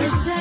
I